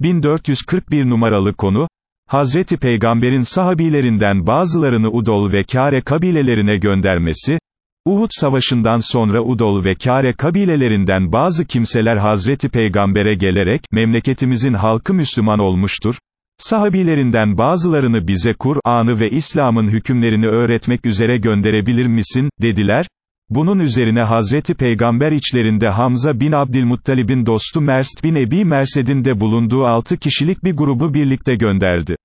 1441 numaralı konu, Hazreti Peygamber'in sahabilerinden bazılarını Udol ve Kâre kabilelerine göndermesi, Uhud savaşından sonra Udol ve Kâre kabilelerinden bazı kimseler Hazreti Peygamber'e gelerek, memleketimizin halkı Müslüman olmuştur, sahabilerinden bazılarını bize Kur'an'ı ve İslam'ın hükümlerini öğretmek üzere gönderebilir misin, dediler, bunun üzerine Hazreti Peygamber içlerinde Hamza bin Abdülmuttalib'in dostu Merst bin Ebi Mersed'in de bulunduğu altı kişilik bir grubu birlikte gönderdi.